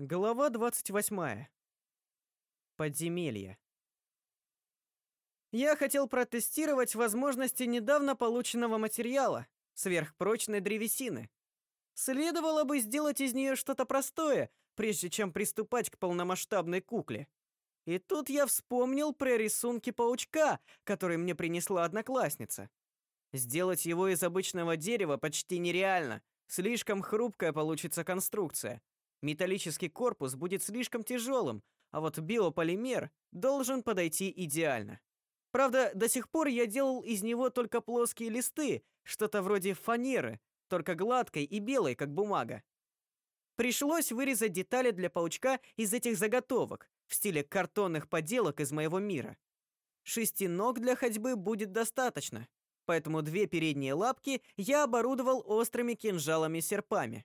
Глава 28. Подземелье. Я хотел протестировать возможности недавно полученного материала сверхпрочной древесины. Следовало бы сделать из нее что-то простое, прежде чем приступать к полномасштабной кукле. И тут я вспомнил про рисунки паучка, которые мне принесла одноклассница. Сделать его из обычного дерева почти нереально, слишком хрупкая получится конструкция. Металлический корпус будет слишком тяжелым, а вот биополимер должен подойти идеально. Правда, до сих пор я делал из него только плоские листы, что-то вроде фанеры, только гладкой и белой, как бумага. Пришлось вырезать детали для паучка из этих заготовок в стиле картонных поделок из моего мира. Шести ног для ходьбы будет достаточно, поэтому две передние лапки я оборудовал острыми кинжалами-серпами.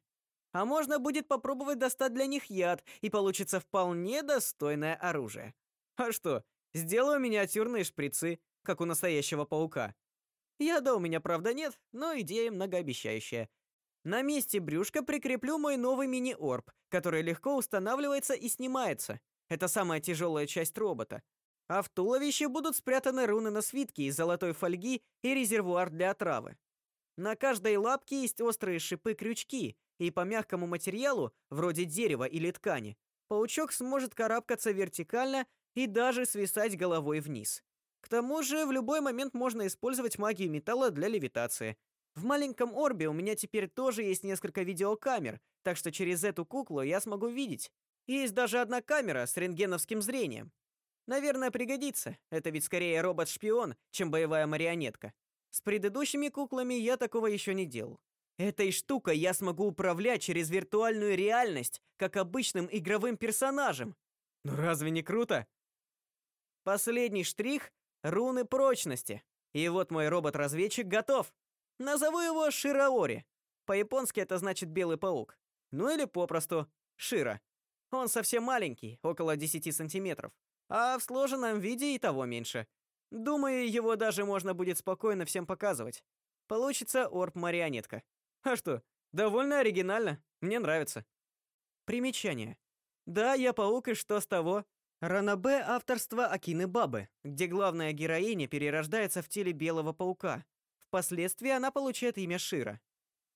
А можно будет попробовать достать для них яд, и получится вполне достойное оружие. А что, сделаю миниатюрные шприцы, как у настоящего паука. Яда у меня, правда, нет, но идея многообещающая. На месте брюшка прикреплю мой новый мини-орб, который легко устанавливается и снимается. Это самая тяжелая часть робота. А в туловище будут спрятаны руны на свитке из золотой фольги и резервуар для отравы. На каждой лапке есть острые шипы-крючки, и по мягкому материалу, вроде дерева или ткани, паучок сможет карабкаться вертикально и даже свисать головой вниз. К тому же в любой момент можно использовать магию металла для левитации. В маленьком орбе у меня теперь тоже есть несколько видеокамер, так что через эту куклу я смогу видеть. Есть даже одна камера с рентгеновским зрением. Наверное, пригодится. Это ведь скорее робот-шпион, чем боевая марионетка. С предыдущими куклами я такого еще не делал. Этой штукой я смогу управлять через виртуальную реальность, как обычным игровым персонажем. Ну разве не круто? Последний штрих руны прочности. И вот мой робот-разведчик готов. Назову его Шираори. По-японски это значит белый паук. Ну или попросту Шира. Он совсем маленький, около 10 сантиметров, а в сложенном виде и того меньше. Думаю, его даже можно будет спокойно всем показывать. Получится орб-марионетка. А что? Довольно оригинально. Мне нравится. Примечание. Да, я паук, и что с того? Ранабе авторство Акины Бабы, где главная героиня перерождается в теле белого паука. Впоследствии она получает имя Шира.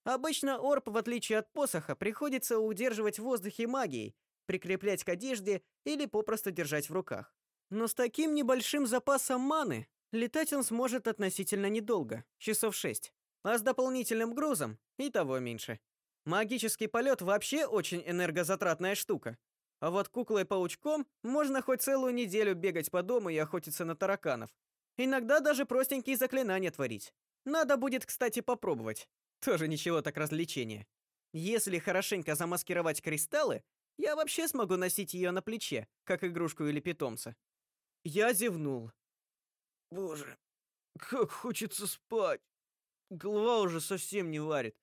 Обычно орб, в отличие от посоха, приходится удерживать в воздухе магией, прикреплять к одежде или попросту держать в руках. Но с таким небольшим запасом маны летать он сможет относительно недолго, часов шесть а с дополнительным грузом и того меньше. Магический полет вообще очень энергозатратная штука. А вот куклой-паучком можно хоть целую неделю бегать по дому и охотиться на тараканов. Иногда даже простенькие заклинания творить. Надо будет, кстати, попробовать. Тоже ничего так развлечение. Если хорошенько замаскировать кристаллы, я вообще смогу носить ее на плече, как игрушку или питомца. Я зевнул. Боже, как хочется спать. Голова уже совсем не варит.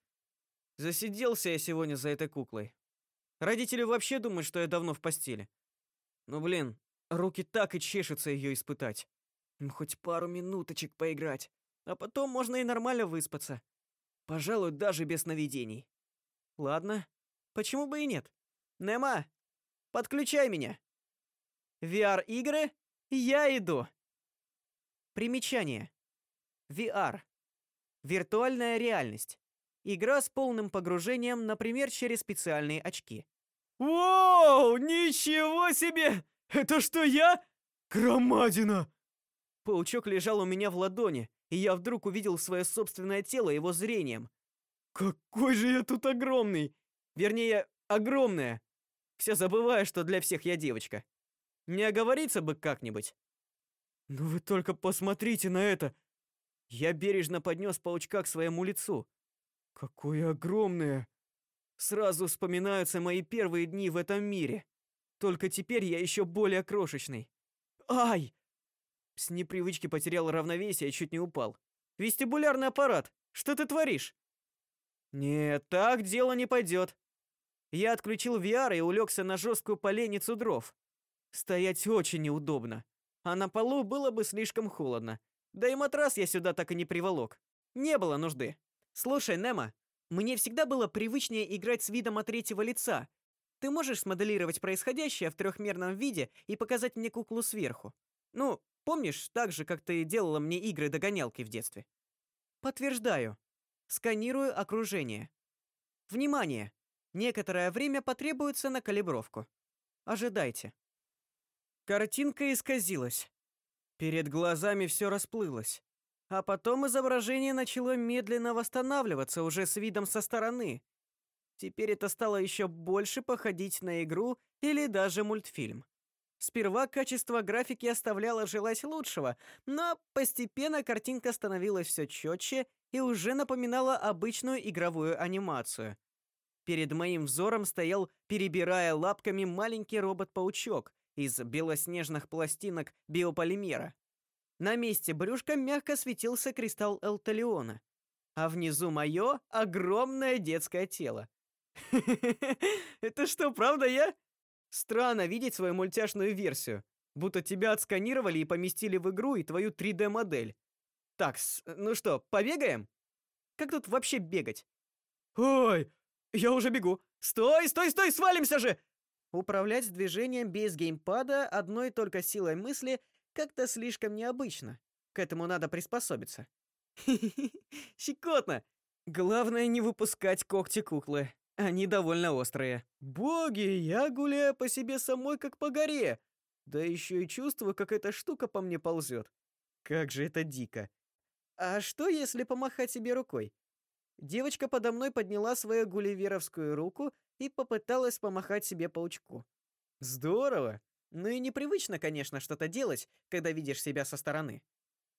Засиделся я сегодня за этой куклой. Родители вообще думают, что я давно в постели. Ну, блин, руки так и чешутся ее испытать. Ну, хоть пару минуточек поиграть, а потом можно и нормально выспаться. Пожалуй, даже без сновидений. Ладно, почему бы и нет? Нема, подключай меня. VR-игры? Я иду. Примечание. VR Виртуальная реальность. Игра с полным погружением, например, через специальные очки. Вау, ничего себе! Это что я? Громадина! Паучок лежал у меня в ладони, и я вдруг увидел свое собственное тело его зрением. Какой же я тут огромный! Вернее, огромная. Все забываю, что для всех я девочка. Не оговориться бы как-нибудь. Ну вы только посмотрите на это! Я бережно поднес паучка к своему лицу. Какое огромное! Сразу вспоминаются мои первые дни в этом мире. Только теперь я еще более крошечный. Ай! С непривычки потерял равновесие и чуть не упал. Вестибулярный аппарат. Что ты творишь? Нет, так дело не пойдет. Я отключил VR и улегся на жесткую поленницу дров. Стоять очень неудобно, а на полу было бы слишком холодно. Да и матрас я сюда так и не приволок. Не было нужды. Слушай, Немо, мне всегда было привычнее играть с видом от третьего лица. ты можешь смоделировать происходящее в трехмерном виде и показать мне куклу сверху? Ну, помнишь, так же, как ты делала мне игры-догонялки в детстве? Подтверждаю. Сканирую окружение. Внимание! Некоторое время потребуется на калибровку. Ожидайте. Картинка исказилась. Перед глазами все расплылось. А потом изображение начало медленно восстанавливаться уже с видом со стороны. Теперь это стало еще больше походить на игру или даже мультфильм. Сперва качество графики оставляло желать лучшего, но постепенно картинка становилась все четче и уже напоминала обычную игровую анимацию. Перед моим взором стоял, перебирая лапками, маленький робот-паучок из белоснежных пластинок биополимера. На месте брюшка мягко светился кристалл Элталиона, а внизу мое огромное детское тело. Это что, правда я? Странно видеть свою мультяшную версию, будто тебя отсканировали и поместили в игру и твою 3D-модель. Так, ну что, побегаем? Как тут вообще бегать? Ой, я уже бегу. Стой, стой, стой, свалимся же! Управлять движением без геймпада одной только силой мысли как-то слишком необычно. К этому надо приспособиться. Щекотно. Главное не выпускать когти куклы. Они довольно острые. Боги, я гуляю по себе самой как по горе. Да еще и чувствую, как эта штука по мне ползет. Как же это дико. А что, если помахать себе рукой? Девочка подо мной подняла свою гулливеровскую руку и попыталась помахать себе паучку. Здорово. Ну и непривычно, конечно, что-то делать, когда видишь себя со стороны.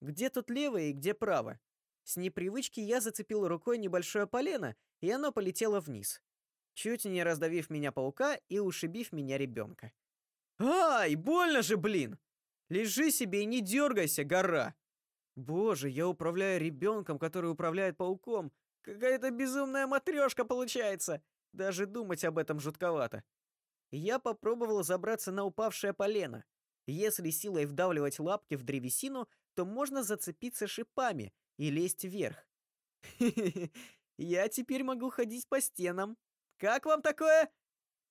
Где тут лево и где право? С непривычки я зацепил рукой небольшое полено, и оно полетело вниз, чуть не раздавив меня паука и ушибив меня ребенка. Ай, больно же, блин. Лежи себе и не дергайся, гора. Боже, я управляю ребенком, который управляет пауком. Какая-то безумная матрешка получается. Даже думать об этом жутковато. Я попробовал забраться на упавшее полено. Если силой вдавливать лапки в древесину, то можно зацепиться шипами и лезть вверх. Я теперь могу ходить по стенам. Как вам такое?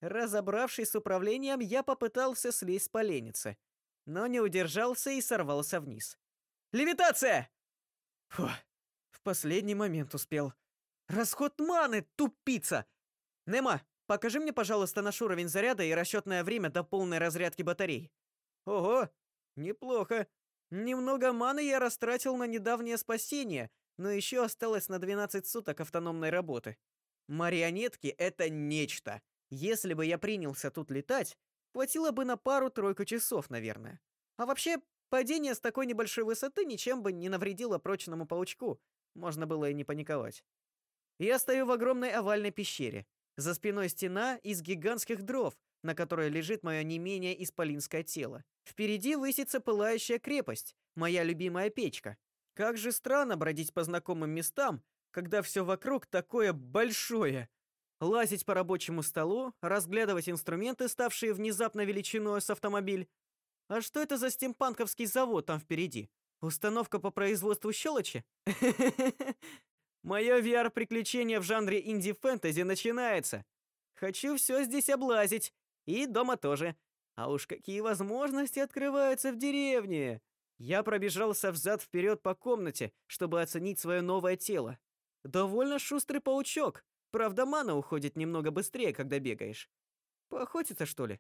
Разобравшись с управлением, я попытался слезть с поленницы, но не удержался и сорвался вниз. Левитация! Фу, в последний момент успел. Расход маны, тупица! Нема, покажи мне, пожалуйста, наш уровень заряда и расчетное время до полной разрядки батарей. Ого, неплохо. Немного маны я растратил на недавнее спасение, но еще осталось на 12 суток автономной работы. Марионетки это нечто. Если бы я принялся тут летать, хватило бы на пару-тройку часов, наверное. А вообще, падение с такой небольшой высоты ничем бы не навредило прочному паучку. Можно было и не паниковать. Я стою в огромной овальной пещере. За спиной стена из гигантских дров, на которой лежит мое не менее исполинское тело. Впереди высится пылающая крепость, моя любимая печка. Как же странно бродить по знакомым местам, когда все вокруг такое большое. Лазить по рабочему столу, разглядывать инструменты, ставшие внезапно величиной с автомобиль. А что это за стимпанковский завод там впереди? Установка по производству щелочи? Мое VR-приключение в жанре инди-фэнтези начинается. Хочу все здесь облазить. И дома тоже. А уж какие возможности открываются в деревне. Я пробежался взад вперед по комнате, чтобы оценить свое новое тело. Довольно шустрый паучок. Правда, мана уходит немного быстрее, когда бегаешь. Поохотиться, что ли?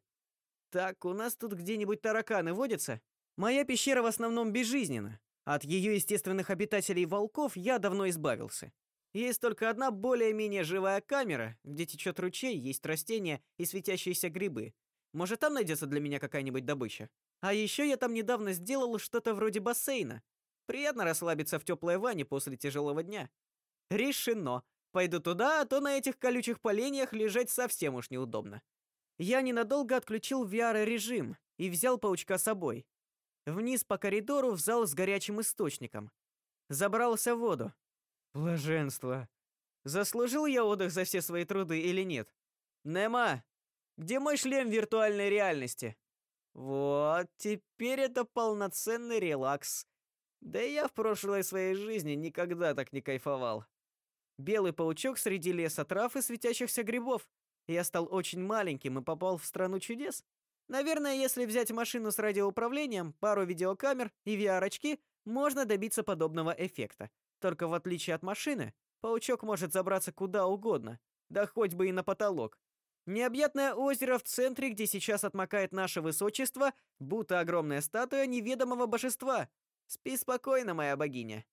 Так, у нас тут где-нибудь тараканы водятся? Моя пещера в основном безжизненна. От ее естественных обитателей волков я давно избавился. Есть только одна более-менее живая камера, где течет ручей, есть растения и светящиеся грибы. Может, там найдется для меня какая-нибудь добыча. А еще я там недавно сделал что-то вроде бассейна. Приятно расслабиться в теплой ванне после тяжелого дня. Решено. Пойду туда, а то на этих колючих поленьях лежать совсем уж неудобно. Я ненадолго отключил VR-режим и взял паучка с собой. Вниз по коридору в зал с горячим источником. Забрался в воду. Блаженство. Заслужил я отдых за все свои труды или нет? Нема, где мой шлем виртуальной реальности? Вот, теперь это полноценный релакс. Да и я в прошлой своей жизни никогда так не кайфовал. Белый паучок среди леса трав и светящихся грибов. Я стал очень маленьким и попал в страну чудес. Наверное, если взять машину с радиоуправлением, пару видеокамер и VR-очки, можно добиться подобного эффекта. Только в отличие от машины, паучок может забраться куда угодно, да хоть бы и на потолок. Необъятное озеро в центре, где сейчас отмокает наше высочество, будто огромная статуя неведомого божества. Спи спокойно, моя богиня.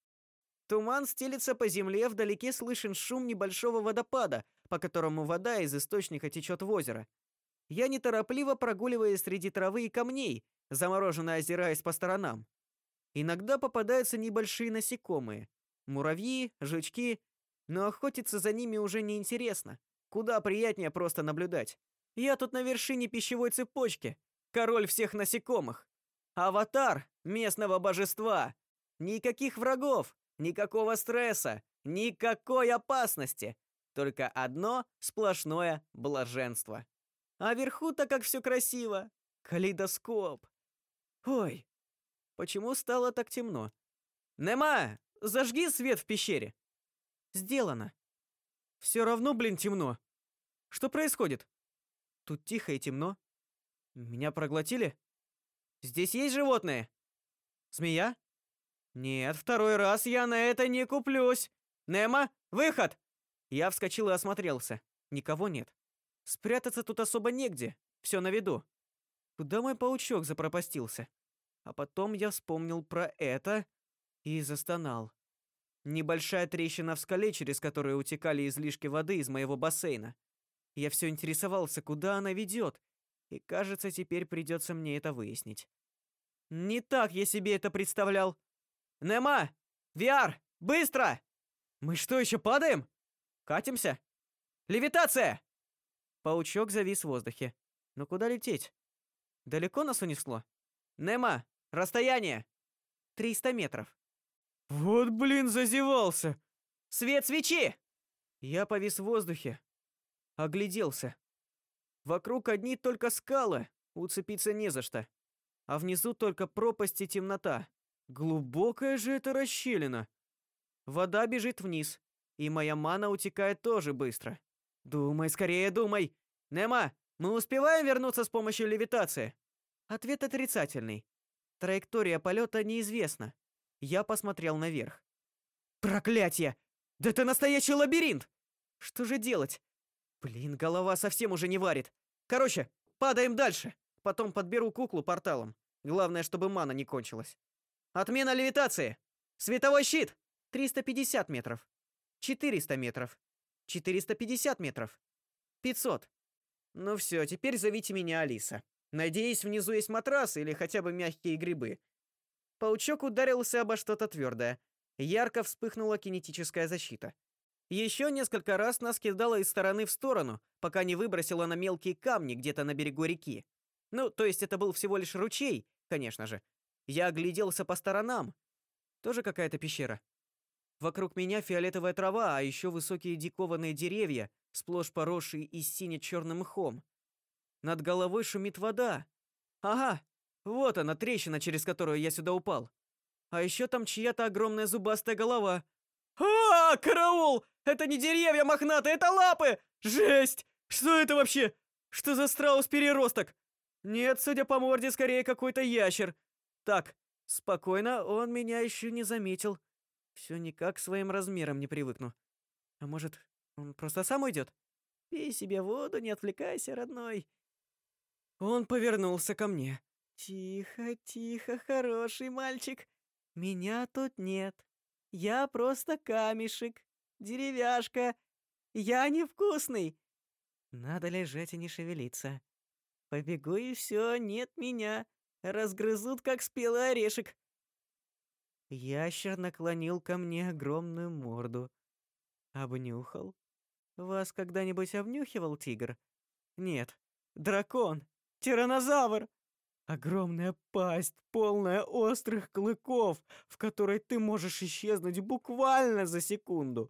Туман стелится по земле, вдалеке слышен шум небольшого водопада, по которому вода из источника течет в озеро. Я неторопливо прогуливаюсь среди травы и камней, замороженно озираясь по сторонам. Иногда попадаются небольшие насекомые, муравьи, жучки, но охотиться за ними уже не интересно. Куда приятнее просто наблюдать. Я тут на вершине пищевой цепочки, король всех насекомых. Аватар местного божества. Никаких врагов, никакого стресса, никакой опасности. Только одно сплошное блаженство. А вверху-то как все красиво. Калейдоскоп. Ой, почему стало так темно? Нема, зажги свет в пещере. Сделано. Все равно, блин, темно. Что происходит? Тут тихо и темно. Меня проглотили? Здесь есть животные? Змея? Нет, второй раз я на это не куплюсь. Нема, выход! Я вскочил и осмотрелся. Никого нет. Спрятаться тут особо негде. Все на виду. Куда мой паучок запропастился? А потом я вспомнил про это и застонал. Небольшая трещина в скале, через которую утекали излишки воды из моего бассейна. Я все интересовался, куда она ведет, и, кажется, теперь придется мне это выяснить. Не так я себе это представлял. Нема! VR! Быстро! Мы что, еще падаем? Катимся? Левитация! Паучок завис в воздухе. Но куда лететь? Далеко нас унесло? Нема! Расстояние! 300 метров. Вот, блин, зазевался. Свет свечи! Я повис в воздухе, огляделся. Вокруг одни только скалы, уцепиться не за что. А внизу только пропасть и темнота. Глубокая же это расщелина. Вода бежит вниз, и моя мана утекает тоже быстро. Думай скорее, думай. Нема, мы успеваем вернуться с помощью левитации? Ответ отрицательный. Траектория полета неизвестна. Я посмотрел наверх. Проклятие! Да это настоящий лабиринт! Что же делать? Блин, голова совсем уже не варит. Короче, падаем дальше. Потом подберу куклу порталом. Главное, чтобы мана не кончилась. Отмена левитации. Световой щит. 350 метров. 400 метров. 450 метров. 500. Ну все, теперь зовите меня Алиса. Надеюсь, внизу есть матрас или хотя бы мягкие грибы. Паучок ударился обо что-то твердое. Ярко вспыхнула кинетическая защита. Еще несколько раз нас кидало из стороны в сторону, пока не выбросило на мелкие камни где-то на берегу реки. Ну, то есть это был всего лишь ручей, конечно же. Я огляделся по сторонам. Тоже какая-то пещера. Вокруг меня фиолетовая трава, а еще высокие дикованные деревья, сплошь поросшие и сине-черным мхом. Над головой шумит вода. Ага, вот она, трещина, через которую я сюда упал. А еще там чья-то огромная зубастая голова. А, караул! Это не деревья мохнатые, это лапы! Жесть! Что это вообще? Что за страус-переросток? Нет, судя по морде, скорее какой-то ящер. Так, спокойно, он меня еще не заметил. Все никак своим размерам не привыкну. А может, он просто сам уйдет? Пей себе воду, не отвлекайся, родной. Он повернулся ко мне. Тихо, тихо, хороший мальчик. Меня тут нет. Я просто камешек, деревяшка. Я невкусный. Надо лежать и не шевелиться. Побегу и все, нет меня. Разгрызут, как спелый орешек. Ящер наклонил ко мне огромную морду. Обнюхал. Вас когда-нибудь обнюхивал тигр? Нет. Дракон. Тиранозавр. Огромная пасть, полная острых клыков, в которой ты можешь исчезнуть буквально за секунду.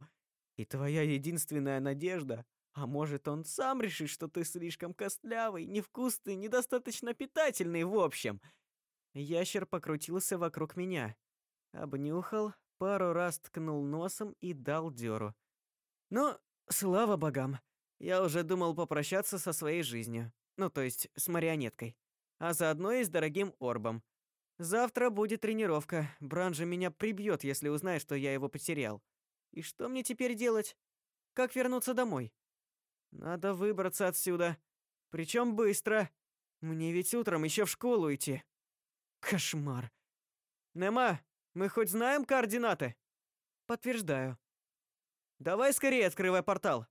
И твоя единственная надежда, а может он сам решит, что ты слишком костлявый, невкусный, недостаточно питательный в общем. Ящер покрутился вокруг меня, обнюхал, пару раз ткнул носом и дал дёру. Ну, слава богам, Я уже думал попрощаться со своей жизнью. Ну, то есть с марионеткой. А заодно и с дорогим орбом. Завтра будет тренировка. Бран же меня прибьет, если узнает, что я его потерял. И что мне теперь делать? Как вернуться домой? Надо выбраться отсюда. Причем быстро. Мне ведь утром еще в школу идти. Кошмар. Нема, мы хоть знаем координаты? Подтверждаю. Давай скорее открывай портал.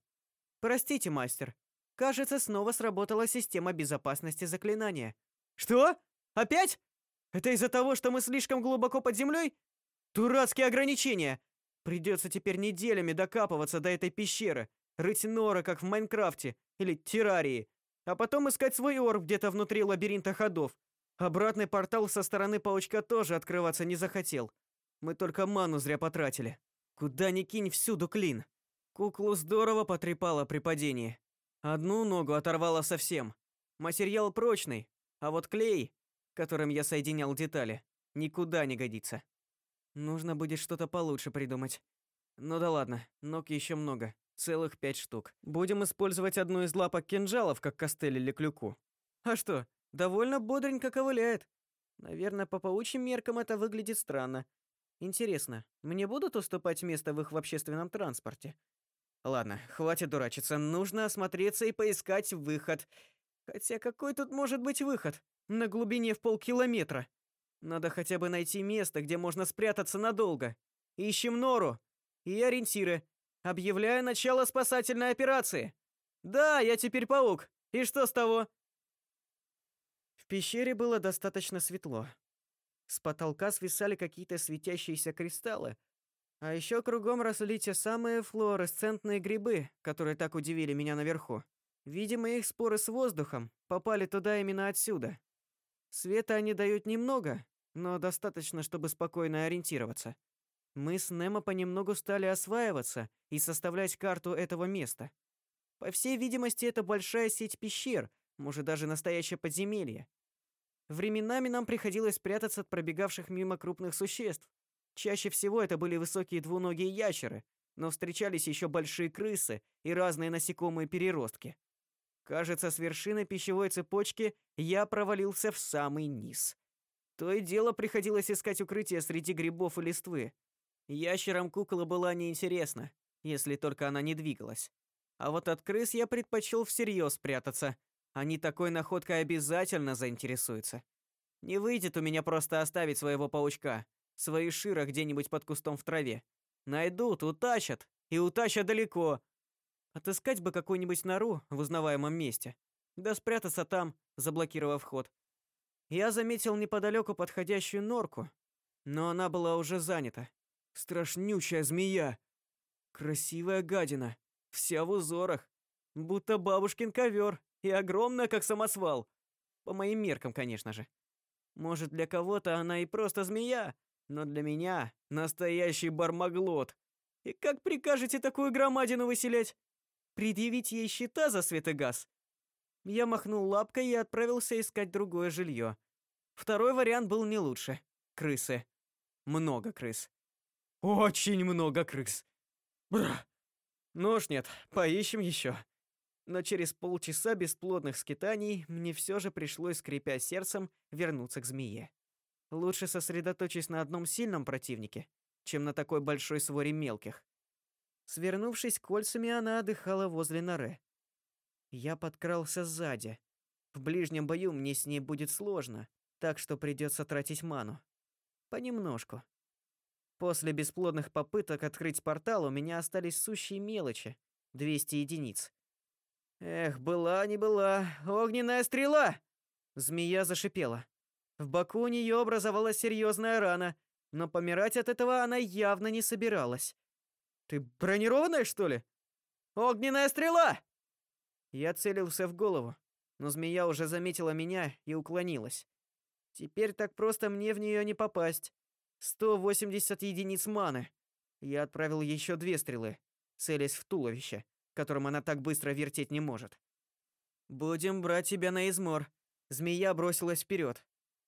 Простите, мастер. Кажется, снова сработала система безопасности заклинания. Что? Опять? Это из-за того, что мы слишком глубоко под землей? Дурацкие ограничения. Придется теперь неделями докапываться до этой пещеры, рыть норы, как в Майнкрафте или Террарии, а потом искать свой орб где-то внутри лабиринта ходов. Обратный портал со стороны паучка тоже открываться не захотел. Мы только ману зря потратили. Куда ни кинь, всюду клин. Куклу здорово потрепало при падении. Одну ногу оторвало совсем. Материал прочный, а вот клей, которым я соединял детали, никуда не годится. Нужно будет что-то получше придумать. Ну да ладно, ног еще много, целых пять штук. Будем использовать одну из лапок кинжалов, как костыль или клюку. А что, довольно бодренько ковыляет. Наверное, по паучьим меркам это выглядит странно. Интересно, мне будут уступать место в их в общественном транспорте? Ладно, хватит дурачиться, нужно осмотреться и поискать выход. Хотя какой тут может быть выход? На глубине в полкилометра. Надо хотя бы найти место, где можно спрятаться надолго. Ищем нору и ориентиры. Объявляю начало спасательной операции. Да, я теперь паук. И что с того? В пещере было достаточно светло. С потолка свисали какие-то светящиеся кристаллы, а еще кругом росли те самые флуоресцентные грибы, которые так удивили меня наверху. Видимо, их споры с воздухом попали туда именно отсюда. Света они дают немного, но достаточно, чтобы спокойно ориентироваться. Мы с Немо понемногу стали осваиваться и составлять карту этого места. По всей видимости, это большая сеть пещер, может даже настоящее подземелье. Временами нам приходилось прятаться от пробегавших мимо крупных существ. Чаще всего это были высокие двуногие ящеры, но встречались еще большие крысы и разные насекомые-переростки. Кажется, с вершины пищевой цепочки я провалился в самый низ. То и дело приходилось искать укрытие среди грибов и листвы. Ящерам кукла была неинтересна, если только она не двигалась. А вот от крыс я предпочел всерьез прятаться. Они такой находкой обязательно заинтересуются. Не выйдет у меня просто оставить своего паучка, свои шира где-нибудь под кустом в траве. Найдут, утащат, и утащат далеко. Отыскать бы какую-нибудь нору в узнаваемом месте, да спрятаться там, заблокировав вход. Я заметил неподалеку подходящую норку, но она была уже занята. Страшнющая змея. Красивая гадина, вся в узорах, будто бабушкин ковер и огромная, как самосвал. По моим меркам, конечно же. Может, для кого-то она и просто змея, но для меня настоящий бармаглот. И как прикажете такую громадину выселять? Предъявить ей счета за свет и газ? Я махнул лапкой и отправился искать другое жилье. Второй вариант был не лучше. Крысы. Много крыс. Очень много крыс. Бра. Уж нет, поищем еще. Но через полчаса бесплодных скитаний мне все же пришлось, скрипя сердцем, вернуться к змее. Лучше сосредоточусь на одном сильном противнике, чем на такой большой своре мелких. Свернувшись кольцами, она отдыхала возле норы. Я подкрался сзади. В ближнем бою мне с ней будет сложно, так что придется тратить ману. Понемножку. После бесплодных попыток открыть портал у меня остались сущие мелочи. 200 единиц. Эх, была не была. Огненная стрела! Змея зашипела. В боку у нее образовалась серьезная рана, но помирать от этого она явно не собиралась. Ты бронированная, что ли? Огненная стрела! Я целился в голову, но змея уже заметила меня и уклонилась. Теперь так просто мне в нее не попасть. 180 единиц маны. Я отправил еще две стрелы, целясь в туловище, которым она так быстро вертеть не может. Будем брать тебя на измор. Змея бросилась вперед.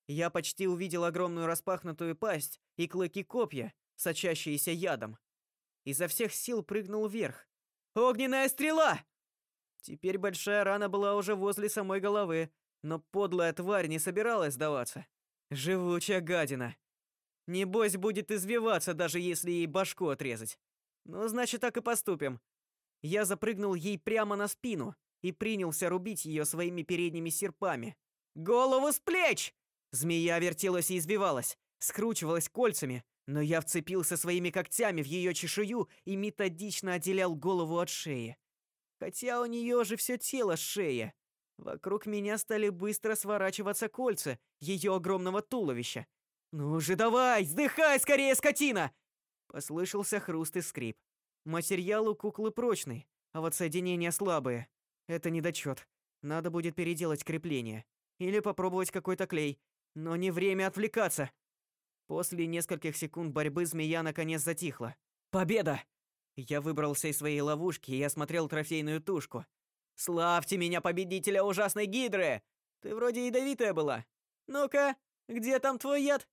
Я почти увидел огромную распахнутую пасть и клыки копья, сочащиеся ядом. Изо всех сил прыгнул вверх. Огненная стрела! Теперь большая рана была уже возле самой головы, но подлая тварь не собиралась сдаваться. Живучая гадина. Небось будет извиваться, даже если ей башку отрезать. Ну, значит, так и поступим. Я запрыгнул ей прямо на спину и принялся рубить ее своими передними серпами. Голову с плеч! Змея вертелась и извивалась, скручивалась кольцами, но я вцепился своими когтями в ее чешую и методично отделял голову от шеи. Хотя у нее же все тело шея. Вокруг меня стали быстро сворачиваться кольца ее огромного туловища. «Ну же давай, сдыхай скорее, скотина!» Послышался хруст и скрип. Материал у куклы прочный, а вот соединения слабые. Это недочет. Надо будет переделать крепление. Или попробовать какой-то клей. Но не время отвлекаться. После нескольких секунд борьбы змея наконец затихла. Победа! Я выбрался из своей ловушки и осмотрел трофейную тушку. Славьте меня, победителя ужасной гидры! Ты вроде ядовитая была. Ну-ка, где там твой яд?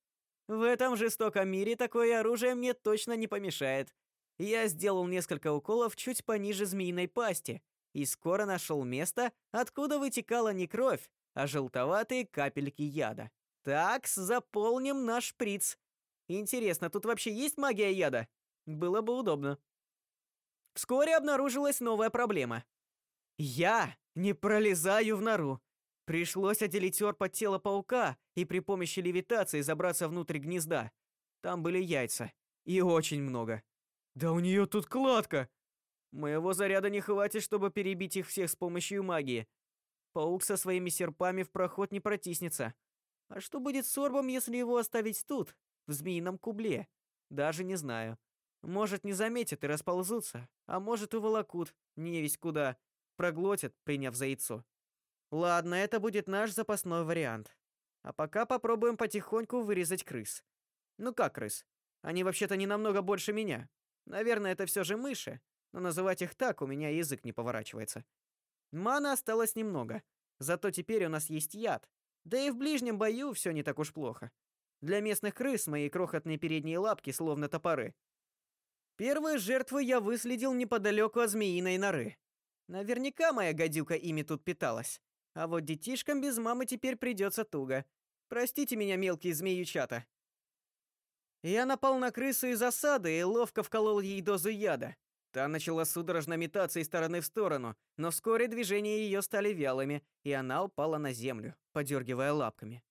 В этом жестоком мире такое оружие мне точно не помешает. Я сделал несколько уколов чуть пониже змеиной пасти и скоро нашел место, откуда вытекала не кровь, а желтоватые капельки яда. Так, заполним наш шприц. Интересно, тут вообще есть магия яда? Было бы удобно. Вскоре обнаружилась новая проблема. Я не пролезаю в нору. Пришлось отделить от тела паука и при помощи левитации забраться внутрь гнезда. Там были яйца. И очень много. Да у нее тут кладка. Моего заряда не хватит, чтобы перебить их всех с помощью магии. Паук со своими серпами в проход не протиснется. А что будет с орбом, если его оставить тут, в змеином кубле? Даже не знаю. Может, не заметят и расползутся, а может, уволокут, не весь куда, проглотят, приняв за яйцо. Ладно, это будет наш запасной вариант. А пока попробуем потихоньку вырезать крыс. Ну как крыс? Они вообще-то не намного больше меня. Наверное, это все же мыши, но называть их так у меня язык не поворачивается. Мана осталось немного, зато теперь у нас есть яд. Да и в ближнем бою все не так уж плохо. Для местных крыс мои крохотные передние лапки словно топоры. Первые жертвы я выследил неподалеку от змеиной норы. Наверняка моя гадюка ими тут питалась. А вот детишкам без мамы теперь придется туго. Простите меня, мелкие змеючата. Я напал на крысу из засады и ловко вколол ей дозу яда. Та начала судорожно метаться из стороны в сторону, но вскоре движения ее стали вялыми, и она упала на землю, подергивая лапками.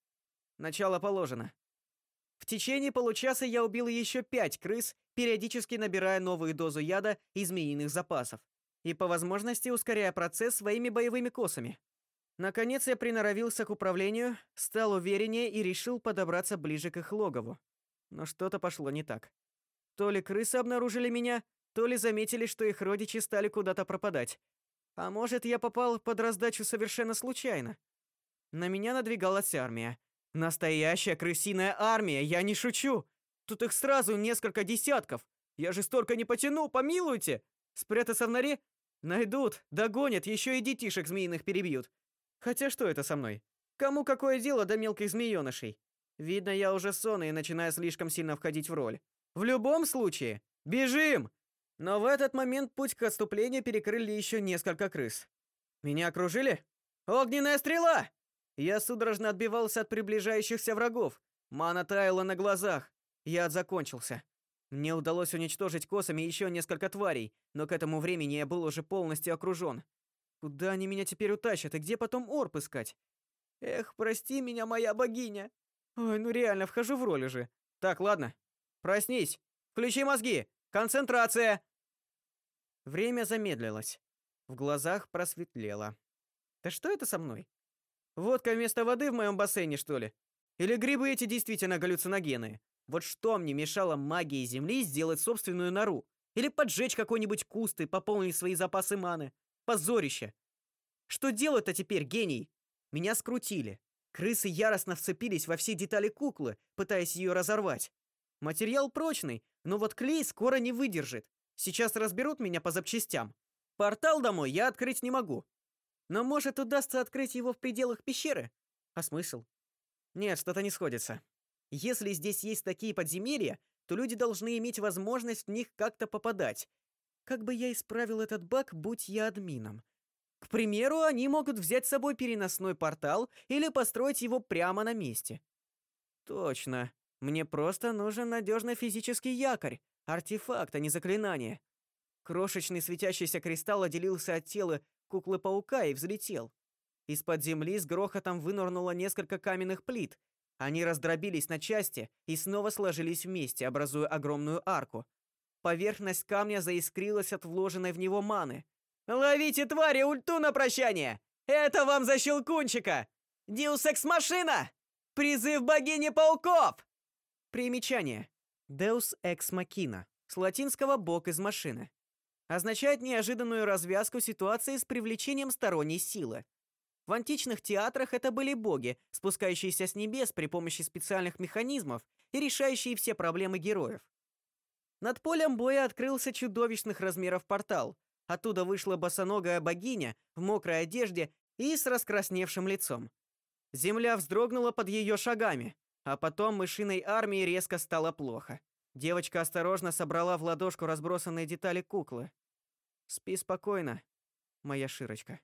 Начало положено. В течение получаса я убил еще пять крыс, периодически набирая новую дозу яда из змеиных запасов, и по возможности ускоряя процесс своими боевыми косами. Наконец я приноровился к управлению, стал увереннее и решил подобраться ближе к их логову. Но что-то пошло не так. То ли крысы обнаружили меня, то ли заметили, что их родичи стали куда-то пропадать. А может, я попал под раздачу совершенно случайно. На меня надвигалась армия. Настоящая крысиная армия, я не шучу. Тут их сразу несколько десятков. Я же столько не потяну, помилуйте. Спрятаться в норе? Найдут, догонят, еще и детишек змеиных перебьют. Хотя что это со мной? Кому какое дело до мелких змеёнышей? Видно, я уже сонный и начинаю слишком сильно входить в роль. В любом случае, бежим! Но в этот момент путь к отступлению перекрыли еще несколько крыс. Меня окружили? Огненная стрела! Я судорожно отбивался от приближающихся врагов. Мана таяла на глазах. Яд закончился. Мне удалось уничтожить косами еще несколько тварей, но к этому времени я был уже полностью окружен. Куда они меня теперь утащат и где потом орб искать? Эх, прости меня, моя богиня. Ой, ну реально, вхожу в роль уже. Так, ладно. Проснись. Включи мозги. Концентрация. Время замедлилось. В глазах просветлело. Да что это со мной? Водка вместо воды в моем бассейне, что ли? Или грибы эти действительно галлюциногенные? Вот что мне мешало магии Земли сделать собственную нору? Или поджечь какой-нибудь куст и пополнить свои запасы маны? Позорище! Что делать-то теперь, гений? Меня скрутили. Крысы яростно вцепились во все детали куклы, пытаясь ее разорвать. Материал прочный, но вот клей скоро не выдержит. Сейчас разберут меня по запчастям. Портал домой я открыть не могу. Но может удастся открыть его в пределах пещеры? А смысл? Нет, что-то не сходится. Если здесь есть такие подземелья, то люди должны иметь возможность в них как-то попадать. Как бы я исправил этот баг, будь я админом? К примеру, они могут взять с собой переносной портал или построить его прямо на месте. Точно. Мне просто нужен надежный физический якорь, артефакт, а не заклинание. Крошечный светящийся кристалл отделился от тела куклы-паука и взлетел. Из-под земли с грохотом вынырнуло несколько каменных плит. Они раздробились на части и снова сложились вместе, образуя огромную арку. Поверхность камня заискрилась от вложенной в него маны. «Ловите, твари, ульту на прощание! Это вам за щелкунчика! Диус Экс-машина! Призыв богини пауков!» Примечание. Deus Ex Machina. С латинского «бог из машины». Означает неожиданную развязку ситуации с привлечением сторонней силы. В античных театрах это были боги, спускающиеся с небес при помощи специальных механизмов и решающие все проблемы героев. Над полем боя открылся чудовищных размеров портал. Оттуда вышла босоногая богиня в мокрой одежде и с раскрасневшим лицом. Земля вздрогнула под ее шагами, а потом мышиной армии резко стало плохо. Девочка осторожно собрала в ладошку разбросанные детали куклы. Спи спокойно, моя Широчка.